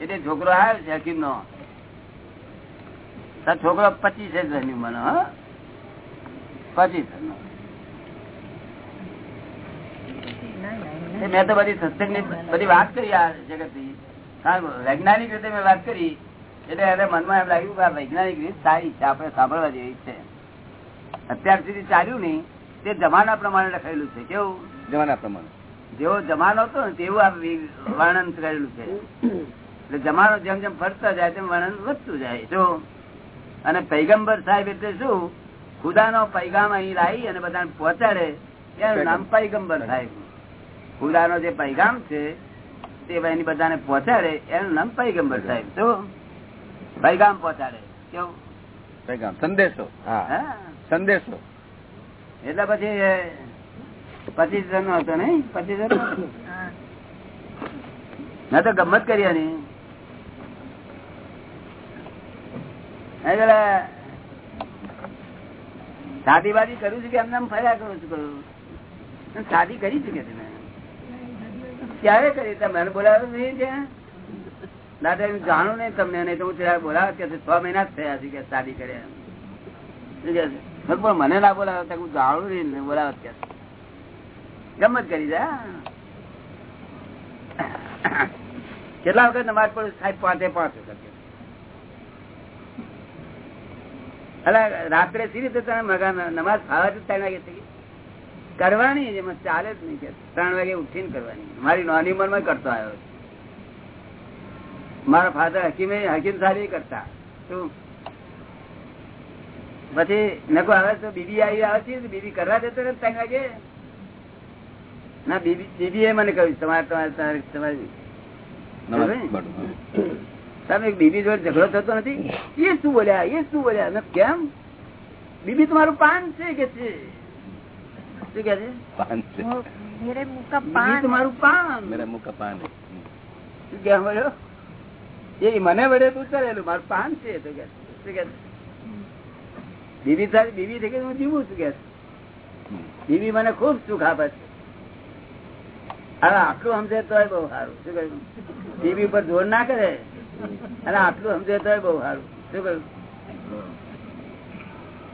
એટલે છોકરો આવ્યો છે હકીમ નો છોકરો પચીસ મને પચીસ મેં તો બધી સત્સંગની બધી વાત કરી આ જગતની વૈજ્ઞાનિક રીતે મેં વાત કરી, એટલે એને મનમાં એમ લાગ્યું કે આ વૈજ્ઞાનિક રીત સારી છે, આપણે સાંભળવા જેવી છે. અત્યાર સુધી ચાલ્યું નહીં, તે જમાના પ્રમાણે લખેલું છે. કેવું? જમાના પ્રમાણે. જેવો જમાનો હતો ને તેવું આ વર્ણન કરેલું છે. એટલે જમાનો જેમ જેમ ફરતા જાય તેમ વર્ણન વધતું જાય. જો અને પૈગમ્બર સાહેબ એટલે શું? ખુદાનો પૈગામ અહીં લાવી અને બધાને પહોંચાડે. એનું નામ પૈગમ્બર સાહેબ. ખુદાનો જે પૈગામ છે તે એની બધાને પહોંચાડે. એનું નામ પૈગમ્બર સાહેબ. શું પૈગામ પહોંચાડે. કેવું? પૈગામ. સંદેશો. હા. સંદેશો. એટલે પછી પચીસ હજાર નો હતો નઈ પચીસ હજાર ના તો ગમત કરી સાદી શાદી બાદી કરું છું કે એમને ફર્યા કરું છું કરું સાદી કરી છે કે તમે? ક્યારે કરી? તમે મને બોલાવ્યો નહીં ત્યાં? દાદા હું જાણું નહીં તમને નહીં તો હું ત્યારે બોલાવ કે છ મહિના જ થયા છે કે શાદી કર્યા મને ના બોલાવે હું જાણું નહીં બોલાવત કે ગમત કરી દે કેટલા વખત નમાજ પડે સાહેબ, પાંચે પાંચ વખત. એટલે રાત્રે સી રીતે તમે નમાજ ખાવા જ ત્રણ વાગે થઈ કરવાની એમાં ચાલે જ નહીં કે. ત્રણ વાગે ઉઠીને કરવાની. મારી નાની ઉંમરમાં કરતો આવ્યો. મારા ફાધર હકીમે, હકીમ સારી કરતા. શું? પછી નકો આવે તો બીબી આવી આવે છે, બીબી કરવા દેતો ને ત્રણ વાગે ના દીદી એ મને કહ્યું તમારે તમારી બીબી જોડે ઝઘડો થતો નથી? એ શું બોલ્યા? એ શું બોલ્યા? કેમ? બીબી તમારું પાન છે કે છે? કે શું કેમ મને વડે તું ચરેલું મારું પાન છે બીબી તારી બીબી થઈ હું જીવું છું? કે બીબી મને ખૂબ સુખ આપે છે. હવે આટલું સમજે તો બહુ સારું. શું કહ્યું? ટીવી ઉપર જોર ના કરે અને આટલું સમજે તો બહુ સારું. શું કહ્યું?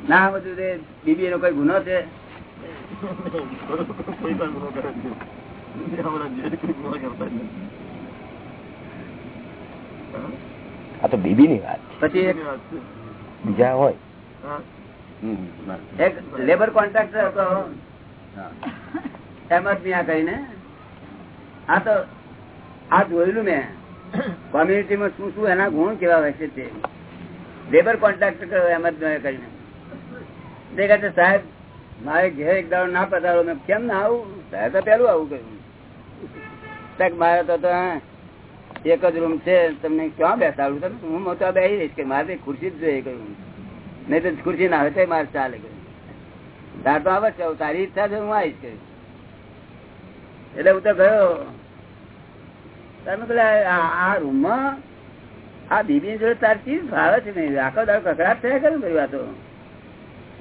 ના બધું તે બીબી નો કોઈ ગુનો છે. આ તો બીબી ની વાત પછી બીજા હોય. એક લેબર કોન્ટ્રાક્ટર હતો. જ ત્યાં મિયા કહીને આ તો આ જોયેલું મેં. કોમ્યુનિટીમાં શું શું એના ગુણ કેવા હોય છે તે. લેબર કોન્ટ્રાક્ટર અહેમદ મિયા કરીને. તે કહે સાહેબ, મારે ઘેર એક દાડો ના પધારો. મેં કેમ ના આવું? સાહેબ પેલું આવું કહ્યું. મારે તો એક જ રૂમ છે, તમને ક્યાં બેસાડું? તમે હું મોટા બેસી રહીશ કે મારે ખુરશી જ જોઈએ કહ્યું. નહીં તો ખુરશી ના હોય તો મારે ચાલે કહ્યું. તાર તો આવે તારી ઈચ્છા છે, હું આવીશ કહ્યું. એટલે હું તો ગયો. તમે પેલા આ- રૂમમાં આ દીદી જોડે તાર ચીજ ભાવે છે નહીં. આખો તારો કકડાટ થયા કરું કર્યું વાતો.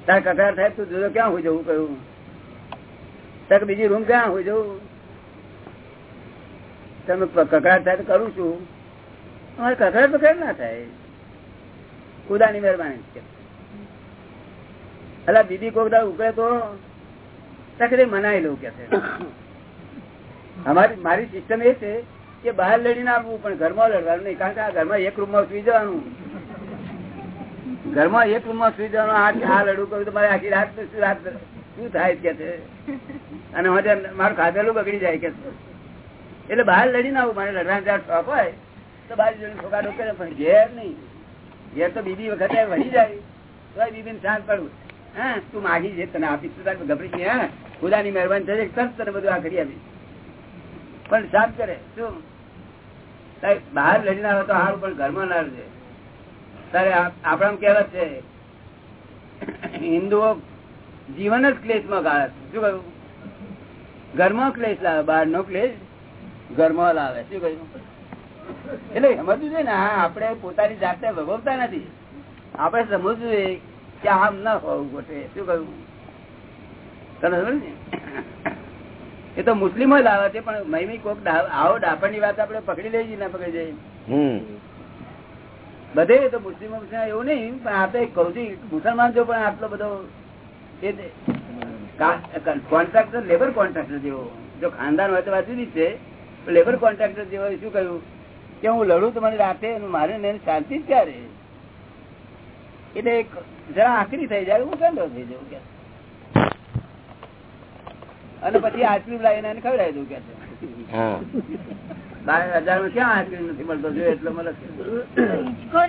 તાર કકડાટ થાય તું જોડે ક્યાં હોય જવું કહ્યું. તક બીજી રૂમ ક્યાં હોય જવું તમે કકડાટ થાય કરું છું. અમારે કકડાટ તો ના થાય? ખુદાની મહેરબાની અલા બીબી કોક દાડો ઉકળે તો? તકલીફ મનાઈ લઉં કે અમારી મારી સિસ્ટમ એ છે કે બહાર લડીને આવવું, પણ ઘરમાં લડવાનું નહીં. કારણ કે આ ઘરમાં એક રૂમમાં સુઈ જવાનું. ઘરમાં એક રૂમમાં સુઈ જવાનું, આ આ લડવું કરું તો મારે આખી રાત રાત શું થાય કે? છે અને મારું ખાધેલું બગડી જાય કે? એટલે બહાર લડીને આવું, મારે લડવાનું જયારે શોખ હોય, તો બહાર જોડે ઠોકા કરે પણ ઘેર નહીં. ઘેર તો બીજી વખતે વળી જાય. તો બીબી શાંત પડવું હા, તું માગી છે, તને આપીશ. તું ગભરી છે હા. ખુદાની મહેરબાની થશે, તરત તને બધું આ કરી આપીશ. પણ સાફ કરે. શું? બહાર લડીને આવે તો સારું પણ ઘરમાં ના લડે તારે આપણા કહેવત છે, હિન્દુઓ જીવન જ ક્લેશમાં ગાળે શું કહ્યું? ઘરમાં ક્લેશ લાવે બહાર નો ક્લેશ ઘરમાં લાવે. શું કહ્યું? એટલે સમજવું જોઈએ ને, હા, આપણે પોતાની જાતે ભોગવતા નથી. આપણે સમજવું જોઈએ કે આમ ના હોવું ગોઠવે. શું કહ્યું? તને સમજ ને એ તો મુસ્લિમો લાવે છે પણ મહિમી કોક આવો ડાપણની વાત આપડે પકડી લઈ જઈએ ના પકડી જઈએ બધે તો મુસ્લિમો એવું નહીં પણ આ તો એક છું મુસલમાન જો પણ આટલો બધો કોન્ટ્રાક્ટર લેબર કોન્ટ્રાક્ટર જેવો. જો ખાનદાન હોય તો વાંચી છે લેબર કોન્ટ્રાક્ટર જેવો શું કહ્યું? કે હું લડું તમારી રાતે મારે ને શાંતિ જ ક્યારે? એટલે જરા આખરી થઈ જાય હું કેમ થઈ જવું કે અને પછી આઈસ્ક્રીમ લાવીને એને ખવડાવી દઉં કે બાર હજારમાં ક્યાં આઈસ્ક્રીમ નથી મળતો? જો એટલો મળે છે.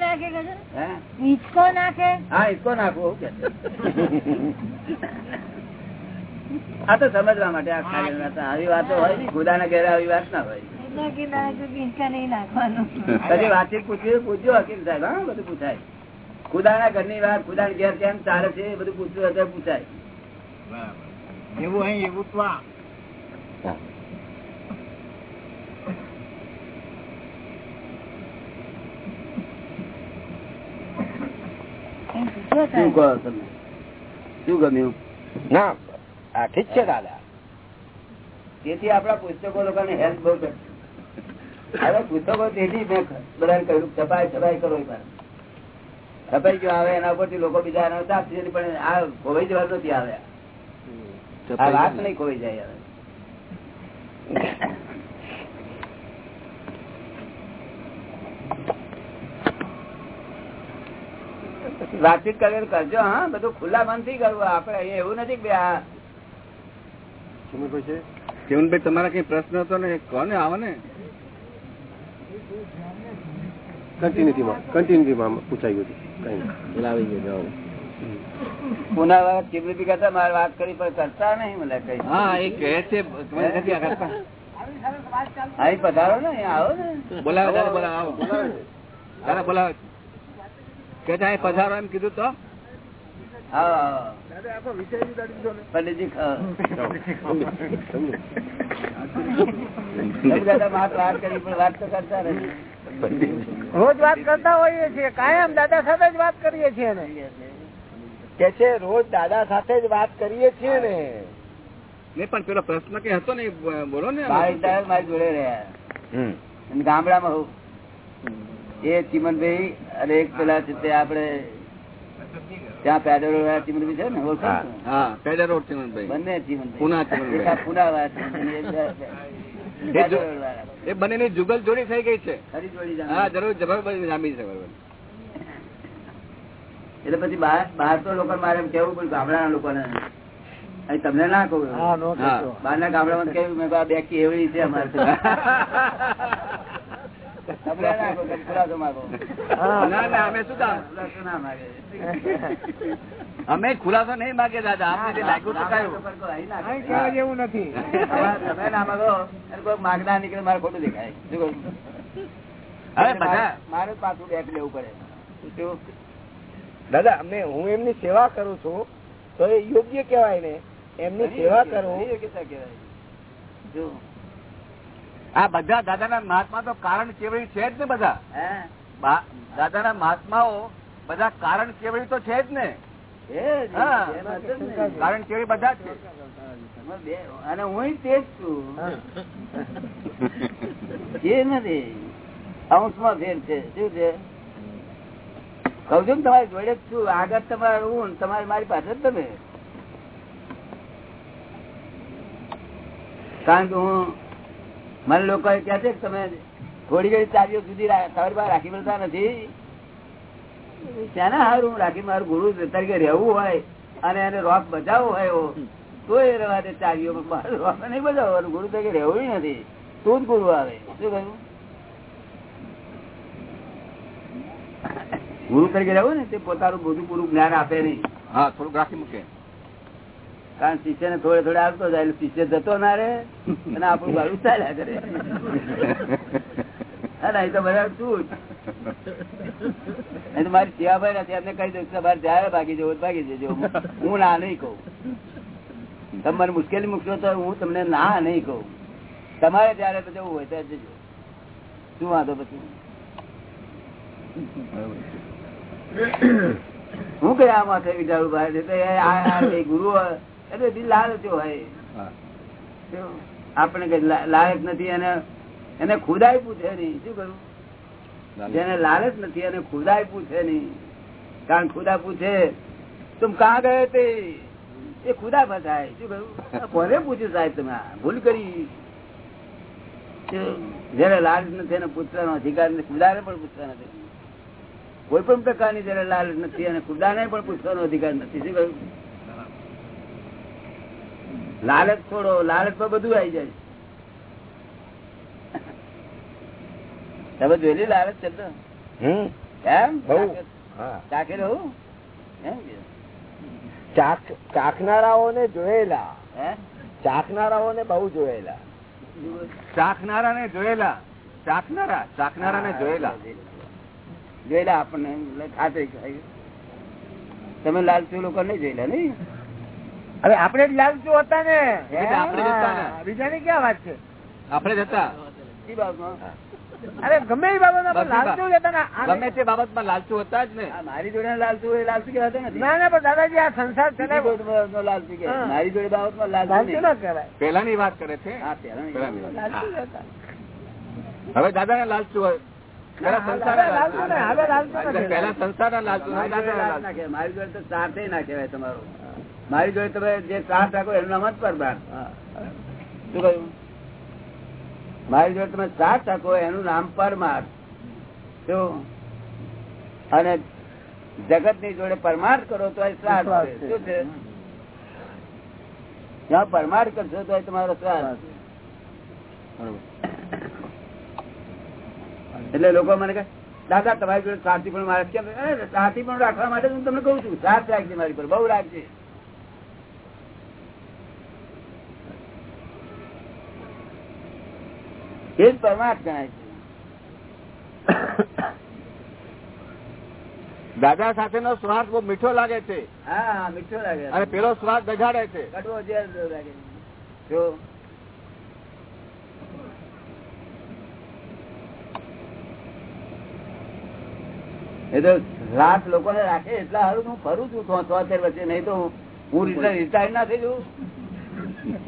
નાખે કે છે? હે? હિંચકો નાખે? હા ઇસકો નાખવો એવું કે છે. આ તો સમજવા માટે આ આવી વાતો હોય ને ઘેરે આવી વાત ના હોય. એટલે કે ના, કે હિંચકા નહીં વાતચીત પૂછ્યું પૂછ્યો હકીમ સાહેબ. હા બધું પૂછાય. ખુદાના ઘરની વાત ખુદા ઘેર કેમ ચાલે છે એ બધું પૂછ્યું પૂછાય. એવું અહીં એવું તો આ. એમ પૂછો શું. કહો તમે? શું ગમ્યું? ના આ ઠીક છે દાદા. તેથી આપડા પુસ્તકો લોકોને હેલ્પ બહુ કરે. હવે પુસ્તકો તેથી મેં બધાને કહ્યું છપાઈ છપાઈ કરો છપાઈ ગયો આવે એના ઉપરથી લોકો બીજા એના પણ આ ખોવાઈ જવા નથી આવે. આ વાત નહીં ખોવાઈ જાય વાતચીત કરે કરજો હા બધું ખુલ્લા મનથી કરવું આપડે અહીંયા એવું નથી કે આ જીવનભાઈ તમારા કઈ પ્રશ્ન હતો ને? કોને? આવો ને કન્ટિન્યુટીમાં કન્ટિન્યુટીમાં પૂછાઈ હતું. કઈ લાવી ગયો પુના વાત કરતા મારે વાત કરી પણ કરતા નહીં મને કઈ. હા એ કહે છે અહીં પધારો ને આવો ને. બોલાવે દાદા બોલાવે આવો. દાદા બોલાવે. કે ત્યાં પધારો એમ કીધું તો. આવો આવો પંડિતજી ખાઓ. એમ કહેતા મારે વાત કરી પણ વાત તો કરતા નથી રોજ વાત કરતા હોઈએ છીએ કાયમ દાદા સાથે જ વાત કરીએ છીએ ને. કે છે રોજ દાદા સાથે જ વાત કરીએ છીએ ને. નહીં પણ પેલો પ્રશ્ન કઈ હતો ને બોલો ને મારી જોડે રહ્યા. ગામડામાં હું. એ ચીમનભાઈ અને એક પેલા છે તે આપડે ત્યાં પેડલ ચીમનભાઈ છે ને ઓળખો છો? હા. Pedder road Chimanbhai. બંને ચીમનભાઈ. પુના ચીમનભાઈ. પુના વાળા ચીમનભાઈ, એક એ બંને ની બંનેની જુગલ જોડી થઈ ગઈ છે. ખરી જોડી હા જરૂર જબરદસ્ત જામી છે બરોબર. એટલે પછી બહાર બહાર તો લોકો મારે એમ કેવું પડ્યું ગામડાના લોકોને. અહીં તમને ના કહું એવું. ના. ગામડામાં કેવું મેં બે આ બેકી છે અમારે તો. તમને ના કહું તમે ખુલાસો માંગો. ના ના અમે ખુલાસો નહીં માગે દાદા જેવું નથી. તમે ના માગો. કોઈ માગના નીકળે મારે ખોટું દેખાય. મારે પાછું બેક લેવું પડે. શું? દાદા અમે હું એમની સેવા કરું છું તો એ યોગ્ય કેવાય ને. એમની સેવા કરું. યોગ્યતા કહેવાય. શું? આ બધા દાદાના મહાત્મા તો કારણ કેવડી છે જ ને બધા. દાદાના મહાત્માઓ બધા કારણ કેવડી તો છે જ ને. એ હા. એમ કારણ કેવડી બધા છે. અને હું તે જ છું. એ નથી. અંશમાં ફેર છે. શું છે? કઉ છું તમારી જોડે આગળ તમારે હું, તમારે મારી પાસે જ તમે. કારણ કે હું, મને લોકો કહે છે તમે થોડી ઘડી ચાલીઓ સુધી તમારી રાખી મળતા નથી. શાના હારું? રાખી, મારું ગુરુ તરીકે રહેવું હોય અને એને રોક બચાવવો હોય એવો, તો એ રવા દે રોક નહીં બચાવવાનું ગુરુ તરીકે રહેવું નથી. તું જ ગુરુ આવે. શું કહ્યું? ગુરુ તરીકે રહેવું ને તે પોતાનું બધું પૂરું જ્ઞાન આપે નહીં. હા થોડુંક રાખી મૂકે. કારણ શિષ્ય ને થોડે થોડે આવતો જાય એટલે શિષ્ય જતો ના રે અને આપણું ગાડું ચાલ્યા કરે. તો બધા તો મારી સેવાભાઈ નથી એમને કહી દઉં તમારે જયારે ભાગી જવું હોય ભાગી જજો. હું ના નહીં કહું. તમારે મુશ્કેલી મૂકશો તો હું તમને ના નહીં કહું. તમારે જયારે જવું હોય ત્યારે જજો. શું વાંધો પછી? હું કઈ આ માથે વિચારું એ ગુરુ એટલે લાલચો હોય. આપણે કઈ લા- નથી અને એને ખુદાય પૂછે નહીં. શું કરું? જેને લાલચ નથી અને ખુદાય પૂછે નહીં. કારણ ખુદા પૂછે તું કાં ગયે તે? એ ખુદા બતાય શું કરું? કોને પૂછ્યું સાહેબ તમે? ભૂલ કરી. જયારે લાલચ નથી એને પૂછવાનો અધિકાર નથી. ખુદાને પણ પૂછવા નથી. કોઈ પણ પ્રકારની જયારે લાલચ નથી અને ખુદાને પણ પૂછવાનો અધિકાર નથી. શું કહ્યું? લાલચ છોડો લાલચ પર બધું આવી જાય. તમે જોયેલી લાલચ છે એમ? બહુ. હા. ચાખે રહું? એમ કે? ચાખ ચાખનારાઓને જોયેલા. હે? ચાખનારાઓને બહુ જોયેલા. ચાખનારા ને જોયેલા. ચાખનારા ચાખનારા ને જોયેલા. જોયેલા આપણને ખાતરી તમે લાલચુ લોકો નહીં જોયેલા નઈ અરે આપડે જ લાલચુ હતા ને. એટલે આપણે જ હતા ને. હા, બીજાની ક્યાં વાત છે? આપડે જ હતા. અરે ગમે એ બાબત. બધી લાલચુ હતા ગમે તે બાબતમાં લાલચુ હતા જ ને. આ મારી જોડે લાલચુ એ લાલચુ કહેવાતો નથી. ના ના પણ દાદાજી આ સંસાર ચલાવ્યો લાલચુ કે મારી જોડે બાબતમાં લાલચુ. ના કહેવાય. પેલાની વાત કરે છે. હા, પહેલાની પહેલાની વાત. હવે દાદા ને લાલચુ હોય પેલા મારી જોડે તો ના કહેવાય તમારો. મારી તમે જે સાથ રાખો એનું નામ જ પરમાર શું કહ્યું? મારી જોડે તમે સાથ રાખો એનું નામ પરમાર શું? અને જગતની જોડે પરમાર્થ કરો તો એ શ્રાદ્ધ છે. શું છે? જ્યાં પરમાર્થ કરશો તો એ તમારો શ્રાદ્ધ એટલે લોકો મને કહે દાદા તમારી જોડે સાથી પણ મારે કેમ? સાથી પણ રાખવા માટે હું તમને કઉ છું. સાથ રાખજે મારી પર બહુ રાખજે. એ જ પરમાર્થ ગણાય છે. દાદા સાથેનો સ્વાદ બહુ મીઠો લાગે છે. હા મીઠો લાગે. અને પેલો સ્વાદ બગાડે છે. કડવો ઝેર લાગે જો એ તો રાત લોકોને રાખે એટલા સારું હું ફરું છું. તોતેર વચ્ચે નહીં તો હું રિટાયર ના થઈ જવું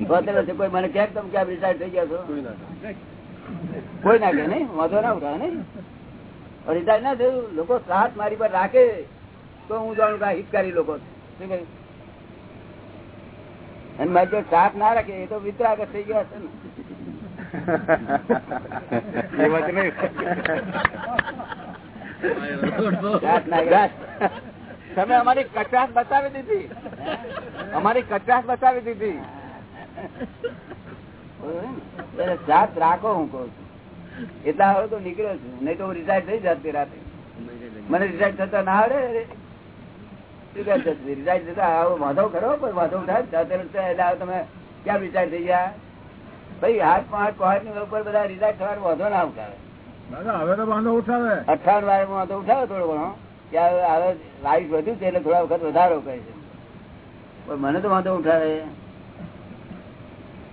તોતેર વચ્ચે કોઈ મને કેમ તમે કેમ રિટાયર થઈ ગયા છો? કોઈ ના કે નહીં? વાંધો ના ઉઠાવે નહીં? રિટાયર ના થયું લોકો સાથ મારી પર રાખે. તો હું જાણું કે હિતકારી લોકો. શું કહ્યું? અને મારી જો સાથ ના રાખે એ તો વિતરાગત થઈ ગયા છે ને. એ વાત નહીં. ના. તમે અમારી કચાશ બતાવી દીધી અમારી કચાશ બતાવી દીધી જાત રાખો હું કઉ એટલા હવે તો નીકળ્યો છું નહીં તો હું રિટાયર થઈ જાત રાતે મને રિટાયર થતા ના આવડે રિટાયર થતા આવો વાંધો ખરો પણ વાંધો વર્ષે એટલે તમે ક્યાં રિટાયર થઈ ગયા? ભાઈ, હાથ પાંચ પાંચની ઉપર બધા રિટાયર થવાનો વાંધો ના ઉઠાવે હવે તો વાંધો ઉઠાવે. અઠાવન વાર વાંધો ઉઠાવે થોડો ઘણો. કે હવે લાઈફ વધુ છે એટલે થોડા વખત વધારો કહે છે. પણ મને તો વાંધો ઉઠાવે.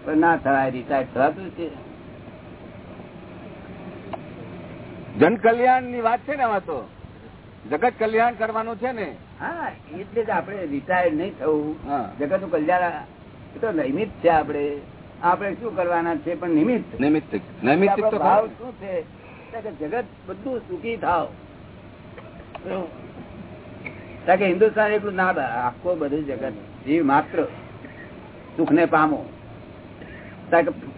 પણ ના થાય રિટાયર થવાતું છે. જન કલ્યાણની વાત છે ને આમાં તો. જગત કલ્યાણ કરવાનું છે ને. હા એટલે જ આપણે રિટાયર નહીં થવું. હા. જગતનું કલ્યાણ એ તો નિમિત્ત છે આપણે. આપણે શું કરવાના છે પણ નિમિત્ત? નિમિત્ત નિમિત્ત ભાવ શું છે? કે જગત બધું સુખી થાવ. કે હિન્દુસ્તાન એટલું ના આખો બધું જગત, જીવ માત્ર સુખ ને પામો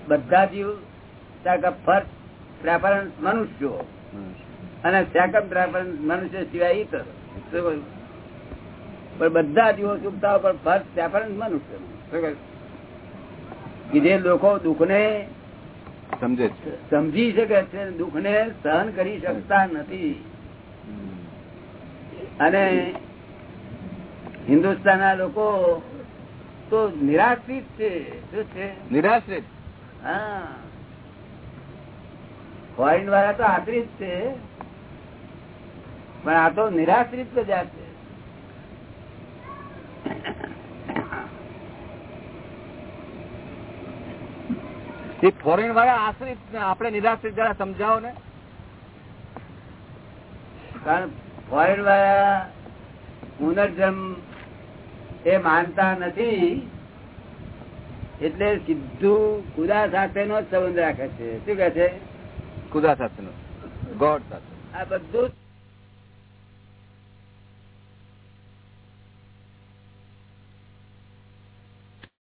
બધા જીવ ફર્સ્ટ પ્રેફરન્સ મનુષ્યો. અને સેકન્ડ પ્રેફરન્સ મનુષ્ય સિવાય કહ્યું? પણ બધા જીવો સુખતા પણ ફર્સ્ટ પ્રેફરન્સ મનુષ્ય? કે જે લોકો દુઃખ ને સમજે છે. સમજી શકે છે દુઃખ ને સહન કરી શકતા નથી. અને હિન્દુસ્તાન ના લોકો તો નિરાશ્રિત છે. શું છે? નિરાશ્રિત. હા. ફોરેન વાળા તો આશ્રિત છે. પણ આ તો નિરાશ્રિત પ્રજા છે. એ ફોરેન વાળા આશ્રિત આપણે નિરાશ્રિત જરા સમજાવો ને. કારણ ફોરેન વાળા પુનર્જન્મ એ માનતા નથી એટલે સીધું ખુદા સાથેનો જ સંબંધ રાખે છે. શું કે છે? ખુદા સાથેનો. ગોડ સાથે. આ બધું જ